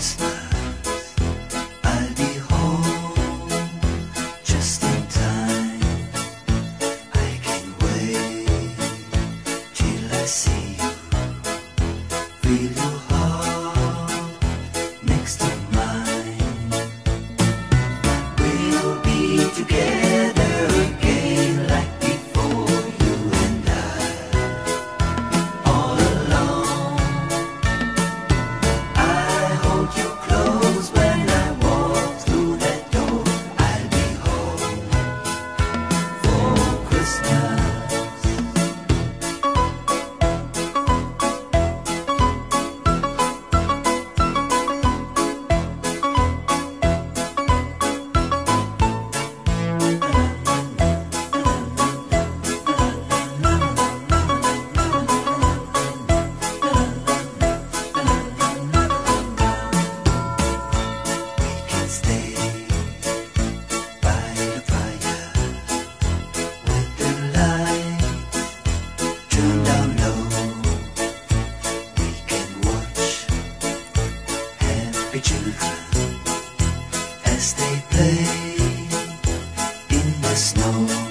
Texas. happy children as they play in the snow.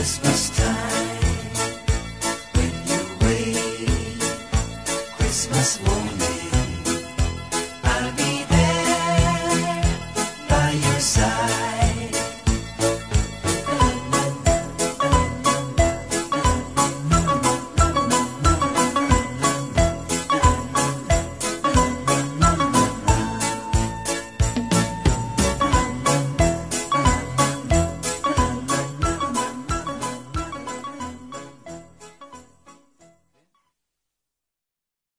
Christmas time when you Christmas morning I'll be there by your side.